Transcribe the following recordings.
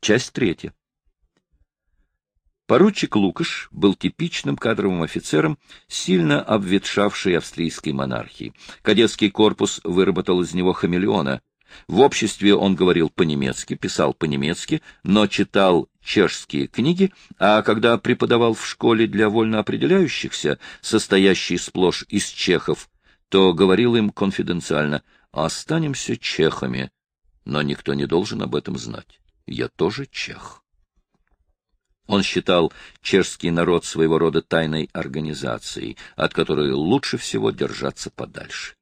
Часть третья. Поручик Лукаш был типичным кадровым офицером, сильно обветшавшей австрийской монархии. Кадетский корпус выработал из него хамелеона. В обществе он говорил по-немецки, писал по-немецки, но читал чешские книги, а когда преподавал в школе для вольно определяющихся, состоящей сплошь из чехов, то говорил им конфиденциально «Останемся чехами, но никто не должен об этом знать. Я тоже чех». Он считал чешский народ своего рода тайной организацией, от которой лучше всего держаться подальше.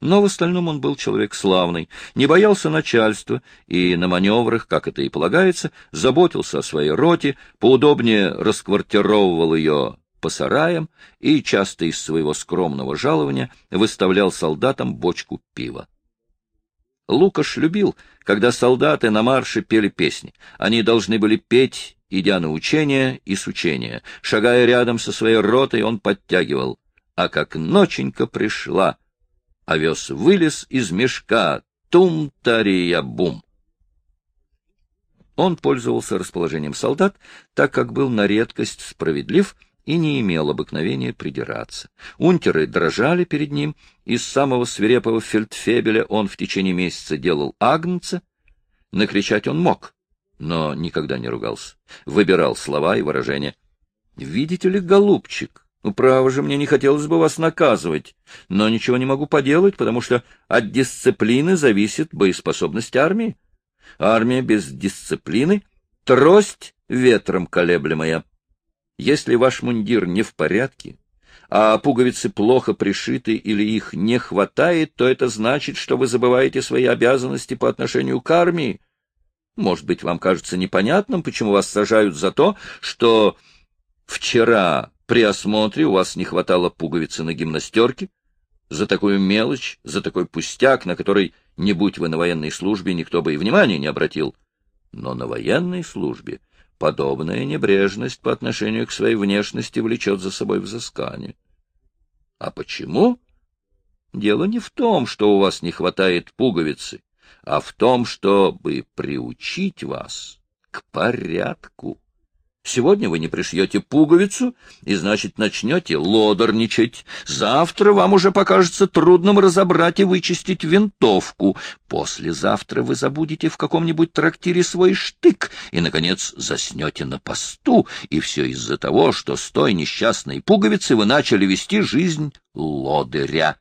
Но в остальном он был человек славный, не боялся начальства и на маневрах, как это и полагается, заботился о своей роте, поудобнее расквартировывал ее по сараям и часто из своего скромного жалования выставлял солдатам бочку пива. Лукаш любил, когда солдаты на марше пели песни. Они должны были петь, идя на учения и с учения. Шагая рядом со своей ротой, он подтягивал. А как ноченька пришла, овес вылез из мешка, тум-тария-бум. Он пользовался расположением солдат, так как был на редкость справедлив — и не имел обыкновения придираться. Унтеры дрожали перед ним, из самого свирепого фельдфебеля он в течение месяца делал агнца. Накричать он мог, но никогда не ругался. Выбирал слова и выражения. «Видите ли, голубчик, ну, право же, мне не хотелось бы вас наказывать, но ничего не могу поделать, потому что от дисциплины зависит боеспособность армии. Армия без дисциплины — трость ветром колеблемая». Если ваш мундир не в порядке, а пуговицы плохо пришиты или их не хватает, то это значит, что вы забываете свои обязанности по отношению к армии. Может быть, вам кажется непонятным, почему вас сажают за то, что вчера при осмотре у вас не хватало пуговицы на гимнастерке, за такую мелочь, за такой пустяк, на который, не будь вы на военной службе, никто бы и внимания не обратил. Но на военной службе Подобная небрежность по отношению к своей внешности влечет за собой взыскание. А почему? Дело не в том, что у вас не хватает пуговицы, а в том, чтобы приучить вас к порядку. Сегодня вы не пришьете пуговицу, и, значит, начнете лодорничать. Завтра вам уже покажется трудным разобрать и вычистить винтовку. Послезавтра вы забудете в каком-нибудь трактире свой штык и, наконец, заснете на посту. И все из-за того, что с той несчастной пуговицы вы начали вести жизнь лодыря.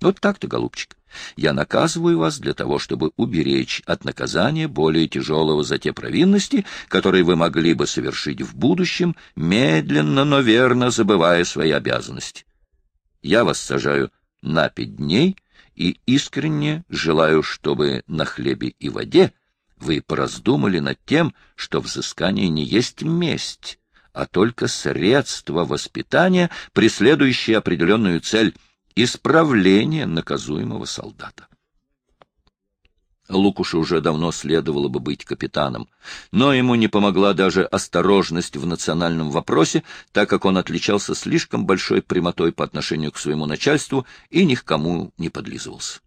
Вот так-то, голубчик. Я наказываю вас для того, чтобы уберечь от наказания более тяжелого за те провинности, которые вы могли бы совершить в будущем, медленно, но верно забывая свои обязанности. Я вас сажаю на пять дней и искренне желаю, чтобы на хлебе и воде вы пораздумали над тем, что взыскание не есть месть, а только средство воспитания, преследующее определенную цель — исправление наказуемого солдата. Лукушу уже давно следовало бы быть капитаном, но ему не помогла даже осторожность в национальном вопросе, так как он отличался слишком большой прямотой по отношению к своему начальству и ни к кому не подлизывался.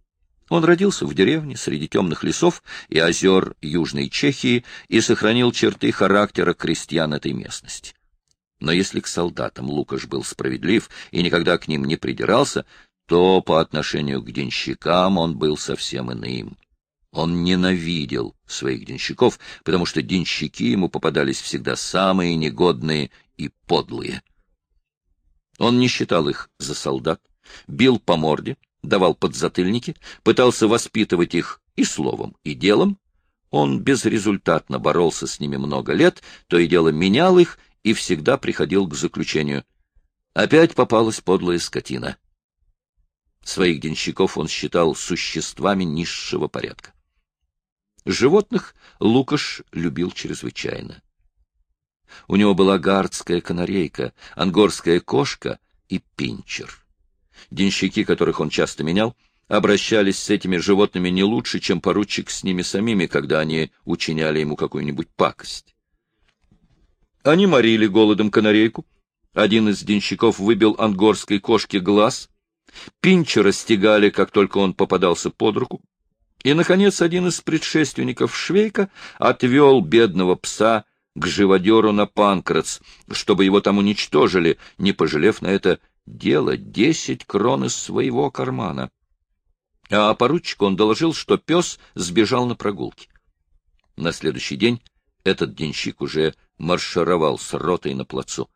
Он родился в деревне среди темных лесов и озер Южной Чехии и сохранил черты характера крестьян этой местности. Но если к солдатам Лукаш был справедлив и никогда к ним не придирался, то по отношению к денщикам он был совсем иным. Он ненавидел своих денщиков, потому что денщики ему попадались всегда самые негодные и подлые. Он не считал их за солдат, бил по морде, давал подзатыльники, пытался воспитывать их и словом, и делом. Он безрезультатно боролся с ними много лет, то и дело менял их и всегда приходил к заключению. Опять попалась подлая скотина. Своих денщиков он считал существами низшего порядка. Животных Лукаш любил чрезвычайно. У него была гардская канарейка, ангорская кошка и пинчер. Денщики, которых он часто менял, обращались с этими животными не лучше, чем поручик с ними самими, когда они учиняли ему какую-нибудь пакость. Они морили голодом канарейку. Один из денщиков выбил ангорской кошке глаз. Пинчера стегали, как только он попадался под руку. И, наконец, один из предшественников Швейка отвел бедного пса к живодеру на Панкрац, чтобы его там уничтожили, не пожалев на это дело десять крон из своего кармана. А поручику он доложил, что пес сбежал на прогулке. На следующий день этот денщик уже маршировал с ротой на плацу.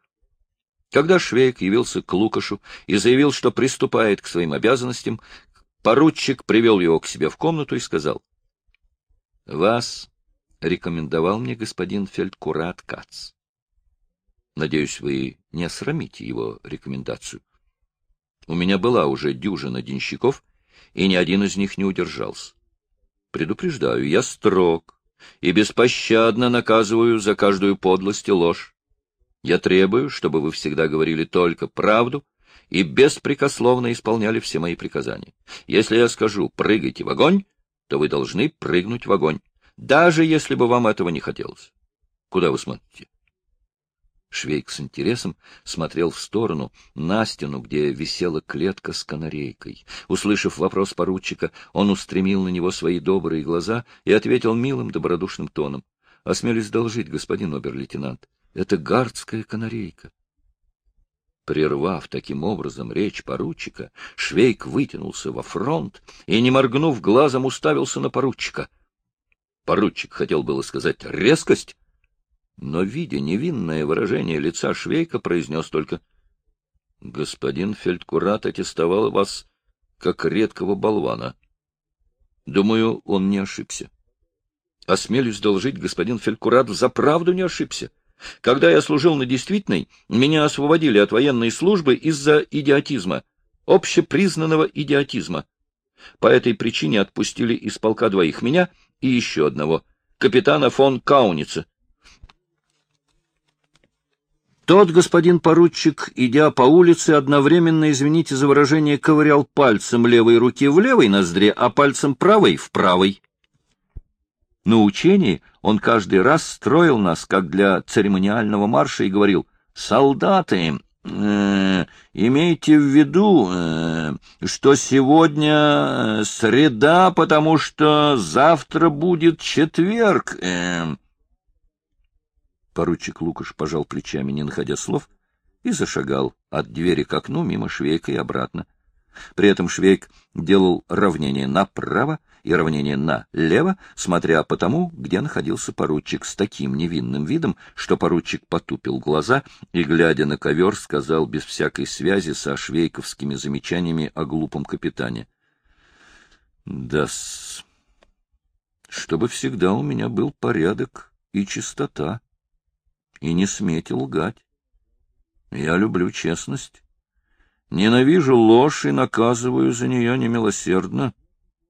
Когда Швейк явился к Лукашу и заявил, что приступает к своим обязанностям, поручик привел его к себе в комнату и сказал, — Вас рекомендовал мне господин фельдкурат Кац. Надеюсь, вы не осрамите его рекомендацию. У меня была уже дюжина денщиков, и ни один из них не удержался. Предупреждаю, я строг и беспощадно наказываю за каждую подлость и ложь. Я требую, чтобы вы всегда говорили только правду и беспрекословно исполняли все мои приказания. Если я скажу «прыгайте в огонь», то вы должны прыгнуть в огонь даже если бы вам этого не хотелось. Куда вы смотрите? Швейк с интересом смотрел в сторону, на стену, где висела клетка с канарейкой. Услышав вопрос поручика, он устремил на него свои добрые глаза и ответил милым добродушным тоном. — Осмелюсь должить, господин обер-лейтенант, это гардская канарейка. Прервав таким образом речь поручика, Швейк вытянулся во фронт и, не моргнув глазом, уставился на поручика — Поручик хотел было сказать «резкость», но, видя невинное выражение лица Швейка, произнес только «Господин фельдкурат аттестовал вас как редкого болвана. Думаю, он не ошибся. Осмелюсь должить, господин фельдкурат за правду не ошибся. Когда я служил на действительной, меня освободили от военной службы из-за идиотизма, общепризнанного идиотизма. По этой причине отпустили из полка двоих меня — и еще одного, капитана фон Кауница. Тот господин поручик, идя по улице, одновременно, извините за выражение, ковырял пальцем левой руки в левой ноздре, а пальцем правой — в правой. На учении он каждый раз строил нас, как для церемониального марша, и говорил «Солдаты, э, имейте в виду, э, что сегодня э, среда, потому что завтра будет четверг. Э. Поручик Лукаш пожал плечами, не находя слов, и зашагал от двери к окну мимо Швейка и обратно. При этом Швейк делал равнение направо и равнение налево, смотря по тому, где находился поручик, с таким невинным видом, что поручик потупил глаза и, глядя на ковер, сказал без всякой связи со швейковскими замечаниями о глупом капитане. — Да-с, чтобы всегда у меня был порядок и чистота, и не сметь лгать. Я люблю честность. Ненавижу ложь и наказываю за нее немилосердно.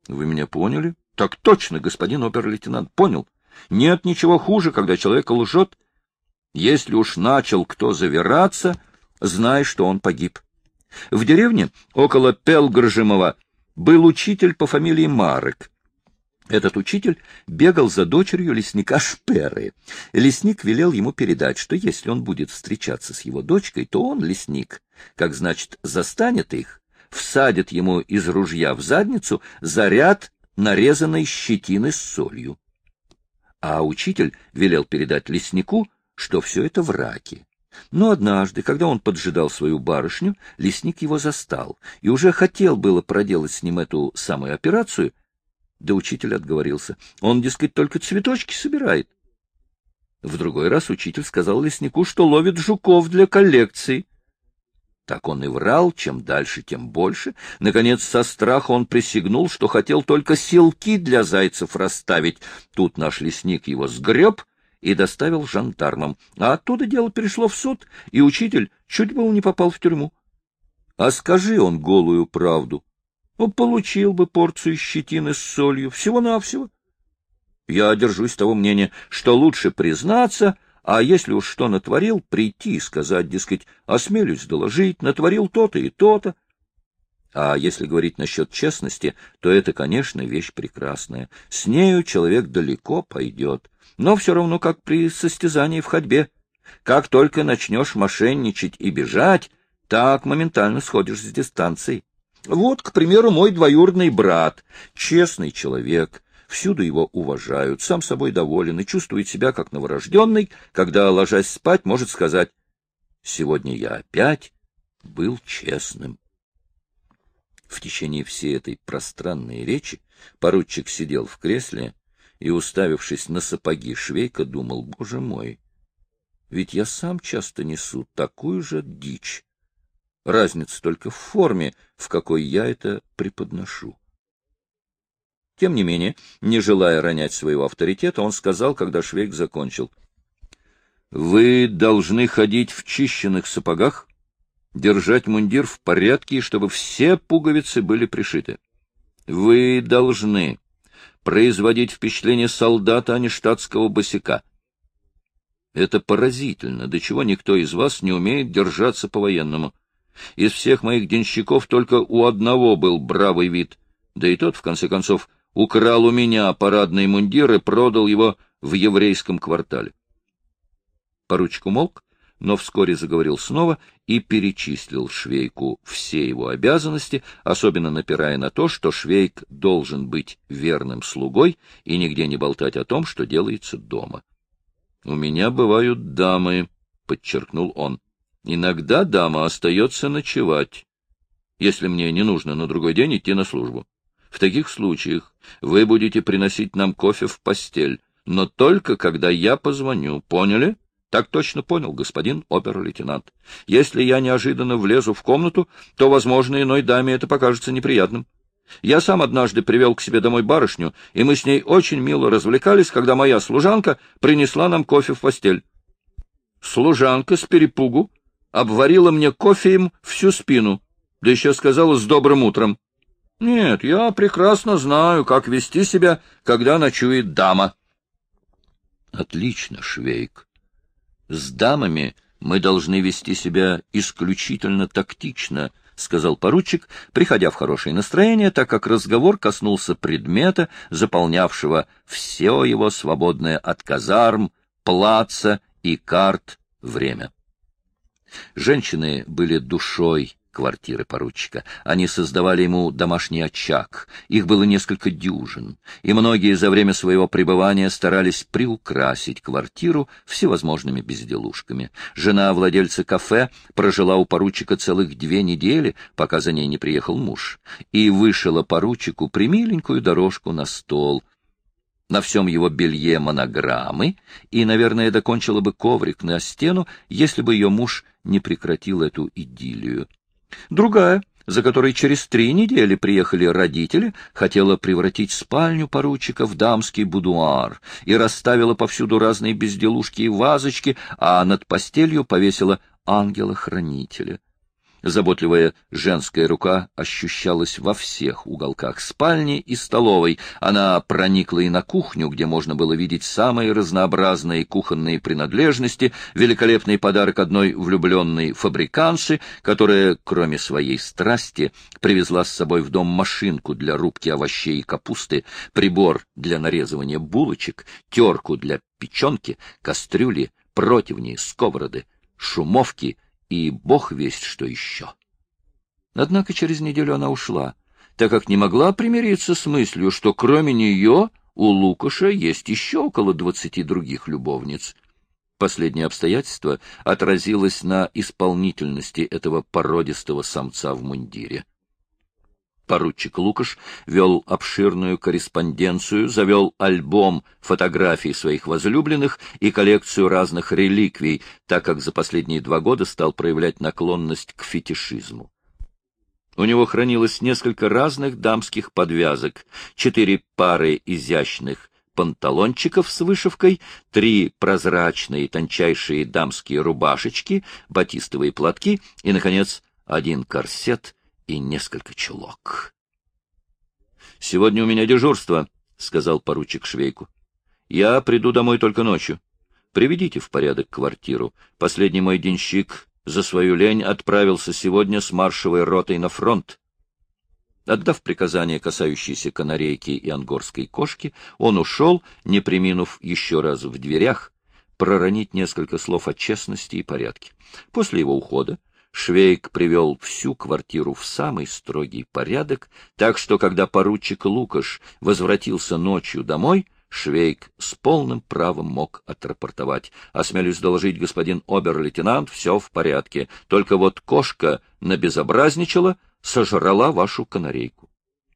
Вы меня поняли? Так точно, господин обер-лейтенант, понял. Нет ничего хуже, когда человек лжет. Если уж начал кто завираться, знай, что он погиб. В деревне около Пелгржимова был учитель по фамилии Марек. Этот учитель бегал за дочерью лесника Шперы. Лесник велел ему передать, что если он будет встречаться с его дочкой, то он, лесник, как значит, застанет их, всадит ему из ружья в задницу заряд нарезанной щетины с солью. А учитель велел передать леснику, что все это враки. Но однажды, когда он поджидал свою барышню, лесник его застал и уже хотел было проделать с ним эту самую операцию — да учитель отговорился. Он, дескать, только цветочки собирает. В другой раз учитель сказал леснику, что ловит жуков для коллекции. Так он и врал, чем дальше, тем больше. Наконец, со страха он присягнул, что хотел только селки для зайцев расставить. Тут наш лесник его сгреб и доставил жандармам. А оттуда дело перешло в суд, и учитель чуть было не попал в тюрьму. А скажи он голую правду, получил бы порцию щетины с солью, всего-навсего. Я держусь того мнения, что лучше признаться, а если уж что натворил, прийти и сказать, дескать, осмелюсь доложить, натворил то-то и то-то. А если говорить насчет честности, то это, конечно, вещь прекрасная. С нею человек далеко пойдет, но все равно как при состязании в ходьбе. Как только начнешь мошенничать и бежать, так моментально сходишь с дистанции. Вот, к примеру, мой двоюродный брат, честный человек, всюду его уважают, сам собой доволен и чувствует себя как новорожденный, когда, ложась спать, может сказать «Сегодня я опять был честным». В течение всей этой пространной речи поручик сидел в кресле и, уставившись на сапоги швейка, думал, «Боже мой, ведь я сам часто несу такую же дичь. Разница только в форме, в какой я это преподношу». Тем не менее, не желая ронять своего авторитета, он сказал, когда Швейк закончил. — Вы должны ходить в чищенных сапогах, держать мундир в порядке, чтобы все пуговицы были пришиты. Вы должны производить впечатление солдата, а не штатского босика. Это поразительно, до чего никто из вас не умеет держаться по-военному. Из всех моих денщиков только у одного был бравый вид, да и тот, в конце концов, украл у меня парадный мундир и продал его в еврейском квартале. Поручик умолк, но вскоре заговорил снова и перечислил Швейку все его обязанности, особенно напирая на то, что Швейк должен быть верным слугой и нигде не болтать о том, что делается дома. — У меня бывают дамы, — подчеркнул он. — Иногда дама остается ночевать, если мне не нужно на другой день идти на службу. В таких случаях вы будете приносить нам кофе в постель, но только когда я позвоню, поняли? — так точно понял, господин обер-лейтенант. Если я неожиданно влезу в комнату, то, возможно, иной даме это покажется неприятным. Я сам однажды привел к себе домой барышню, и мы с ней очень мило развлекались, когда моя служанка принесла нам кофе в постель. Служанка с перепугу обварила мне кофеем всю спину, да еще сказала с добрым утром. Нет, я прекрасно знаю, как вести себя, когда ночует дама. Отлично, Швейк, с дамами мы должны вести себя исключительно тактично, — сказал поручик, приходя в хорошее настроение, так как разговор коснулся предмета, заполнявшего все его свободное от казарм, плаца и карт время. Женщины были душой квартиры поручика. Они создавали ему домашний очаг. Их было несколько дюжин, и многие за время своего пребывания старались приукрасить квартиру всевозможными безделушками. Жена владельца кафе прожила у поручика целых две недели, пока за ней не приехал муж, и вышила поручику примиленькую дорожку на стол — на всем его белье монограммы, и, наверное, докончила бы коврик на стену, если бы ее муж не прекратил эту идиллию. Другая, за которой через три недели приехали родители, хотела превратить спальню поручика в дамский будуар и расставила повсюду разные безделушки и вазочки, а над постелью повесила ангела-хранителя. Заботливая женская рука ощущалась во всех уголках спальни и столовой. Она проникла и на кухню, где можно было видеть самые разнообразные кухонные принадлежности, великолепный подарок одной влюбленной фабриканши, которая, кроме своей страсти, привезла с собой в дом машинку для рубки овощей и капусты, прибор для нарезывания булочек, терку для печенки, кастрюли, противни, сковороды, шумовки — и бог весть что еще. Однако через неделю она ушла, так как не могла примириться с мыслью, что кроме нее у Лукаша есть еще около двадцати других любовниц. Последнее обстоятельство отразилось на исполнительности этого породистого самца в мундире. Поручик Лукаш вел обширную корреспонденцию, завел альбом фотографий своих возлюбленных и коллекцию разных реликвий, так как за последние два года стал проявлять наклонность к фетишизму. У него хранилось несколько разных дамских подвязок, четыре пары изящных панталончиков с вышивкой, три прозрачные тончайшие дамские рубашечки, батистовые платки и, наконец, один корсет — и несколько чулок. — Сегодня у меня дежурство, — сказал поручик Швейку. — Я приду домой только ночью. Приведите в порядок квартиру. Последний мой денщик за свою лень отправился сегодня с маршевой ротой на фронт. Отдав приказание, касающееся канарейки и ангорской кошки, он ушел, не приминув еще раз в дверях, проронить несколько слов о честности и порядке. После его ухода Швейк привел всю квартиру в самый строгий порядок, так что, когда поручик Лукаш возвратился ночью домой, Швейк с полным правом мог отрапортовать. Осмелюсь доложить, господин обер-лейтенант, все в порядке. Только вот кошка набезобразничала, сожрала вашу канарейку.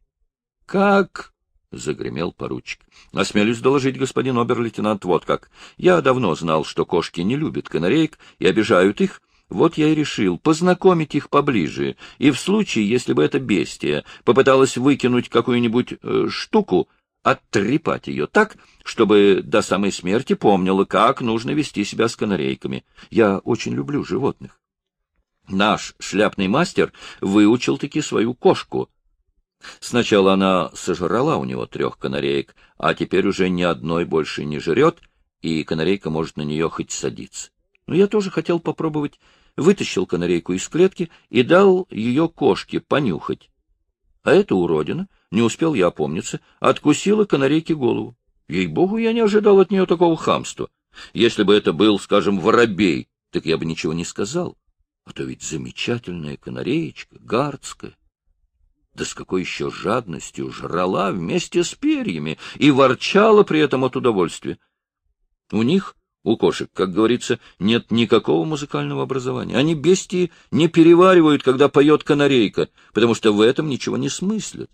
— Как? — загремел поручик. — Осмелюсь доложить, господин обер-лейтенант, вот как. Я давно знал, что кошки не любят канареек и обижают их, вот я и решил познакомить их поближе, и в случае, если бы эта бестия попыталась выкинуть какую-нибудь э, штуку, оттрепать ее так, чтобы до самой смерти помнила, как нужно вести себя с канарейками. Я очень люблю животных. Наш шляпный мастер выучил-таки свою кошку. Сначала она сожрала у него трех канареек, а теперь уже ни одной больше не жрет, и канарейка может на нее хоть садиться. Но я тоже хотел попробовать. Вытащил канарейку из клетки и дал ее кошке понюхать. А эта уродина не успел я опомниться, откусила канарейке голову. Ей-богу, я не ожидал от нее такого хамства. Если бы это был, скажем, воробей, так я бы ничего не сказал. А то ведь замечательная канареечка, гардская. Да с какой еще жадностью жрала вместе с перьями и ворчала при этом от удовольствия. У них, у кошек, как говорится, нет никакого музыкального образования. Они бестии не переваривают, когда поет канарейка, потому что в этом ничего не смыслят.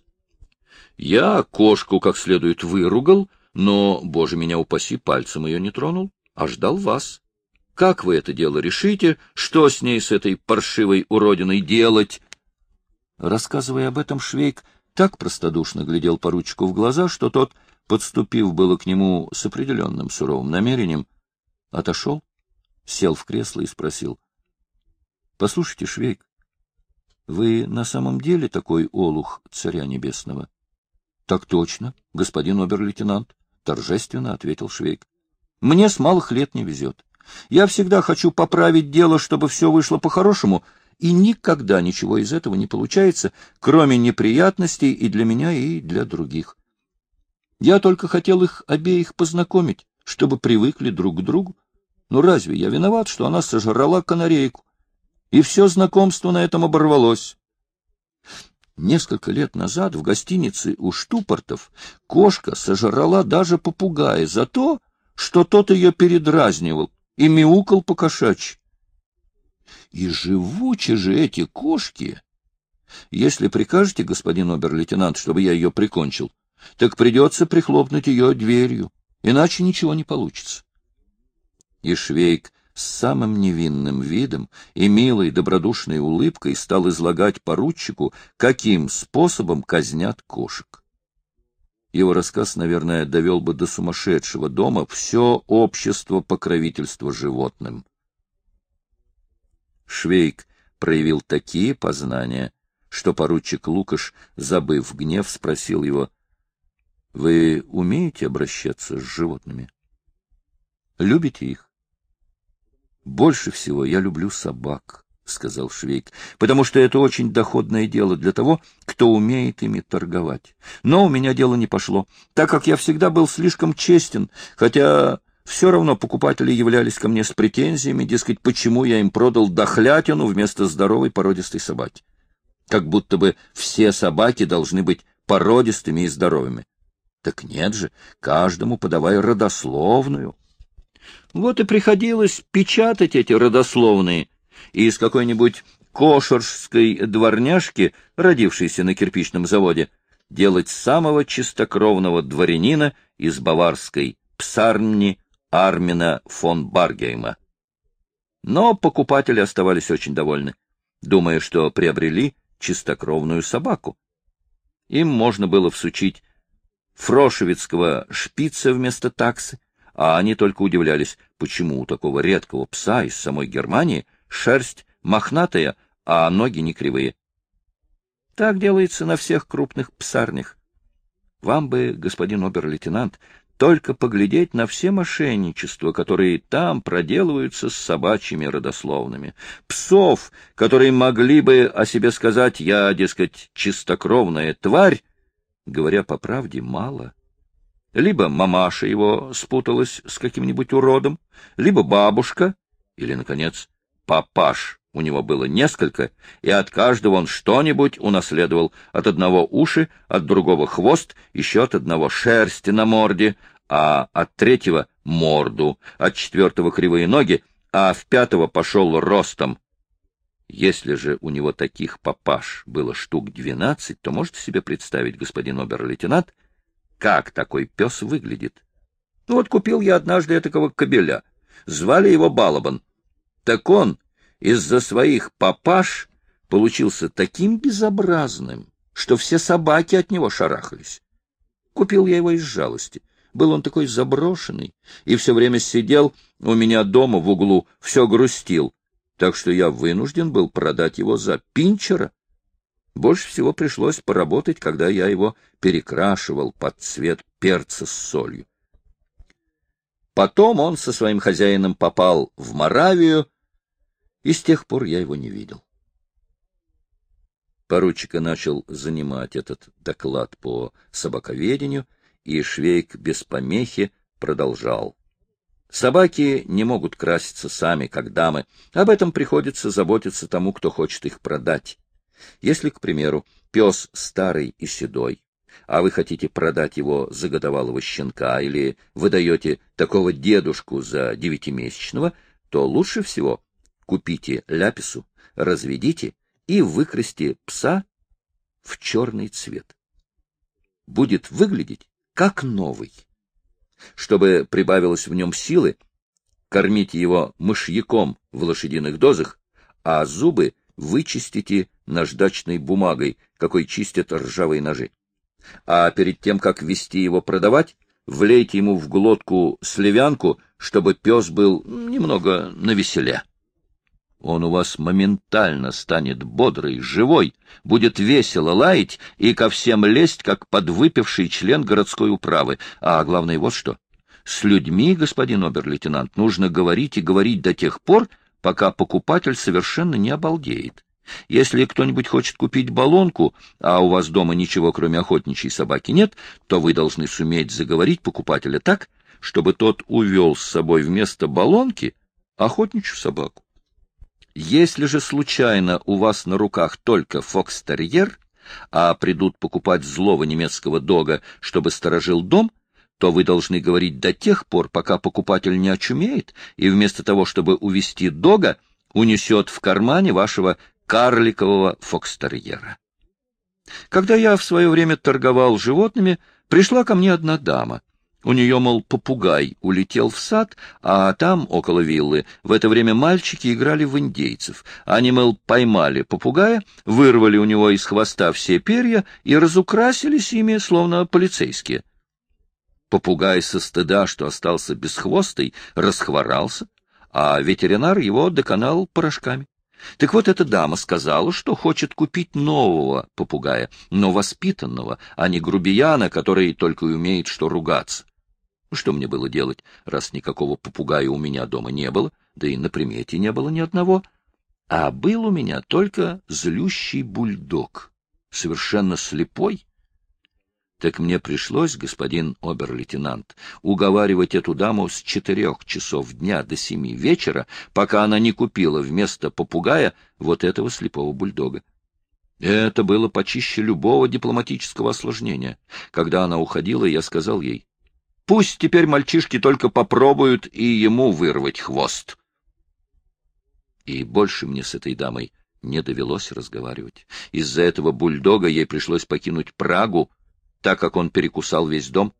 Я кошку как следует выругал, но, боже меня упаси, пальцем ее не тронул, а ждал вас. Как вы это дело решите? Что с ней, с этой паршивой уродиной делать? Рассказывая об этом, Швейк так простодушно глядел поручику в глаза, что тот, подступив было к нему с определенным суровым намерением, отошел, сел в кресло и спросил. — Послушайте, Швейк, вы на самом деле такой олух царя небесного? — Так точно, господин обер-лейтенант, — торжественно ответил Швейк. — Мне с малых лет не везет. Я всегда хочу поправить дело, чтобы все вышло по-хорошему, и никогда ничего из этого не получается, кроме неприятностей и для меня, и для других. Я только хотел их обеих познакомить, чтобы привыкли друг к другу. Но разве я виноват, что она сожрала канарейку? И все знакомство на этом оборвалось. Несколько лет назад в гостинице у Штупортов кошка сожрала даже попугая за то, что тот ее передразнивал и мяукал по-кошачьи. И живучи же эти кошки! Если прикажете, господин обер-лейтенант, чтобы я ее прикончил, так придется прихлопнуть ее дверью, иначе ничего не получится. И Швейк с самым невинным видом и милой добродушной улыбкой стал излагать поручику, каким способом казнят кошек. Его рассказ, наверное, довел бы до сумасшедшего дома все общество покровительства животным. Швейк проявил такие познания, что поручик Лукаш, забыв гнев, спросил его, — Вы умеете обращаться с животными? Любите их? Больше всего я люблю собак, — сказал Швейк, — потому что это очень доходное дело для того, кто умеет ими торговать. Но у меня дело не пошло, так как я всегда был слишком честен, хотя все равно покупатели являлись ко мне с претензиями, дескать, почему я им продал дохлятину вместо здоровой породистой собаки. Как будто бы все собаки должны быть породистыми и здоровыми. Так нет же, каждому подавай родословную. Вот и приходилось печатать эти родословные, и из какой-нибудь кошерской дворняжки, родившейся на кирпичном заводе, делать самого чистокровного дворянина из баварской псарни Армина фон Баргейма. Но покупатели оставались очень довольны, думая, что приобрели чистокровную собаку. Им можно было всучить фрошевицкого шпица вместо таксы, а они только удивлялись, почему у такого редкого пса из самой Германии шерсть мохнатая, а ноги не кривые. Так делается на всех крупных псарнях. Вам бы, господин обер-лейтенант, только поглядеть на все мошенничества, которые там проделываются с собачьими родословными. Псов, которые могли бы о себе сказать «я, дескать, чистокровная тварь», говоря по правде, мало. Либо мамаша его спуталась с каким-нибудь уродом, либо бабушка, или, наконец, папаш у него было несколько, и от каждого он что-нибудь унаследовал. От одного уши, от другого хвост, еще от одного шерсти на морде, а от третьего — морду, от четвертого — кривые ноги, а в пятого пошел ростом. Если же у него таких папаш было штук двенадцать, то можете себе представить, господин обер-лейтенант, как такой пес выглядит. Ну вот купил я однажды этакого кобеля. Звали его Балабан. Так он из-за своих папаш получился таким безобразным, что все собаки от него шарахались. Купил я его из жалости. Был он такой заброшенный и все время сидел у меня дома в углу, все грустил, так что я вынужден был продать его за пинчера. Больше всего пришлось поработать, когда я его перекрашивал под цвет перца с солью. Потом он со своим хозяином попал в Моравию, и с тех пор я его не видел. Поручика начал занимать этот доклад по собаковедению, и Швейк без помехи продолжал. Собаки не могут краситься сами, как дамы. Об этом приходится заботиться тому, кто хочет их продать. Если, к примеру, пес старый и седой, а вы хотите продать его за годовалого щенка или вы даете такого дедушку за девятимесячного, то лучше всего Купите ляпису, разведите и выкрасьте пса в черный цвет. Будет выглядеть как новый. Чтобы прибавилось в нем силы, кормите его мышьяком в лошадиных дозах, а зубы вычистите наждачной бумагой, какой чистят ржавые ножи. А перед тем, как вести его продавать, влейте ему в глотку сливянку, чтобы пес был немного навеселе. Он у вас моментально станет бодрый, живой, будет весело лаять и ко всем лезть, как подвыпивший член городской управы. А главное вот что. С людьми, господин обер-лейтенант, нужно говорить и говорить до тех пор, пока покупатель совершенно не обалдеет. Если кто-нибудь хочет купить баллонку, а у вас дома ничего, кроме охотничьей собаки, нет, то вы должны суметь заговорить покупателя так, чтобы тот увел с собой вместо баллонки охотничью собаку. Если же случайно у вас на руках только фокстерьер, а придут покупать злого немецкого дога, чтобы сторожил дом, то вы должны говорить до тех пор, пока покупатель не очумеет, и вместо того, чтобы увести дога, унесет в кармане вашего карликового фокстерьера. Когда я в свое время торговал животными, пришла ко мне одна дама — у нее, мол, попугай улетел в сад, а там, около виллы, в это время мальчики играли в индейцев. Они, мол, поймали попугая, вырвали у него из хвоста все перья и разукрасились ими, словно полицейские. Попугай со стыда, что остался бесхвостый, расхворался, а ветеринар его доконал порошками. Так вот, эта дама сказала, что хочет купить нового попугая, но воспитанного, а не грубияна, который только и умеет что ругаться. Ну, что мне было делать, раз никакого попугая у меня дома не было, да и на примете не было ни одного? А был у меня только злющий бульдог, совершенно слепой. Так мне пришлось, господин обер-лейтенант, уговаривать эту даму с четырех часов дня до семи вечера, пока она не купила вместо попугая вот этого слепого бульдога. Это было почище любого дипломатического осложнения. Когда она уходила, я сказал ей, Пусть теперь мальчишки только попробуют и ему вырвать хвост. И больше мне с этой дамой не довелось разговаривать. Из-за этого бульдога ей пришлось покинуть Прагу, так как он перекусал весь дом.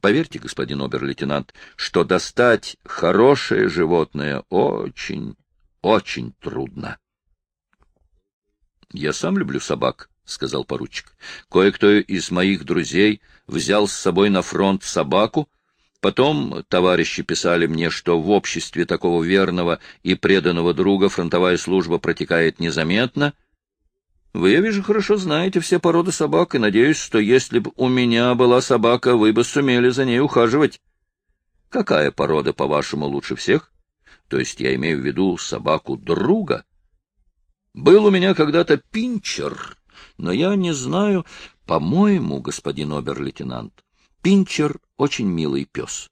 Поверьте, господин обер-лейтенант, что достать хорошее животное очень, очень трудно. Я сам люблю собак, — сказал поручик. — Кое-кто из моих друзей взял с собой на фронт собаку, потом товарищи писали мне, что в обществе такого верного и преданного друга фронтовая служба протекает незаметно. Вы, я вижу, хорошо знаете все породы собак, и надеюсь, что если бы у меня была собака, вы бы сумели за ней ухаживать. Какая порода, по-вашему, лучше всех? То есть я имею в виду собаку друга. Был у меня когда-то пинчер, но я не знаю, по-моему, господин обер-лейтенант, Пинчер очень милый пес.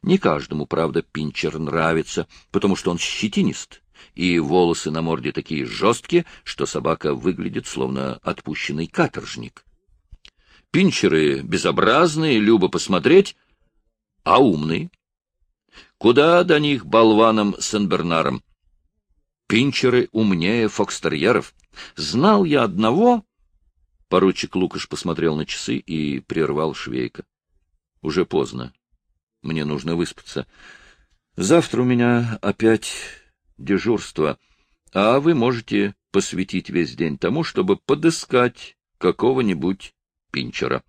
Не каждому, правда, Пинчер нравится, потому что он щетинист, и волосы на морде такие жесткие, что собака выглядит словно отпущенный каторжник. Пинчеры безобразные, любо посмотреть, а умные. Куда до них болванам Сен-Бернарам? Пинчеры умнее фокстерьеров. Знал я одного... Поручик Лукаш посмотрел на часы и прервал швейка. Уже поздно. Мне нужно выспаться. Завтра у меня опять дежурство, а вы можете посвятить весь день тому, чтобы подыскать какого-нибудь пинчера.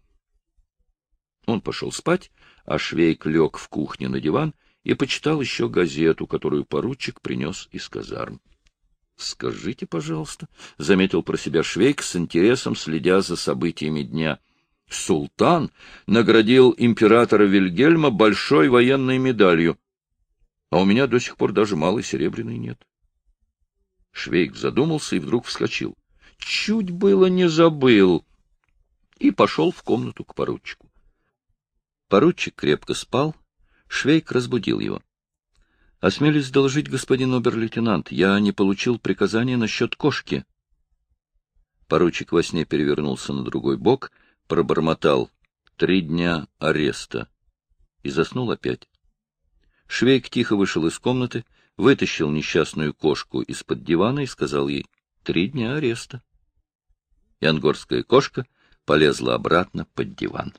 Он пошел спать, а Швейк лег в кухне на диван и почитал еще газету, которую поручик принес из казарм. — Скажите, пожалуйста, — заметил про себя Швейк с интересом, следя за событиями дня. Султан наградил императора Вильгельма большой военной медалью, а у меня до сих пор даже малой серебряной нет. Швейк задумался и вдруг вскочил. Чуть было не забыл. И пошел в комнату к поручику. Поручик крепко спал, Швейк разбудил его. — Осмелюсь доложить, господин обер-лейтенант, я не получил приказания насчет кошки. Поручик во сне перевернулся на другой бок, пробормотал «три дня ареста» и заснул опять. Швейк тихо вышел из комнаты, вытащил несчастную кошку из-под дивана и сказал ей «три дня ареста». И ангорская кошка полезла обратно под диван.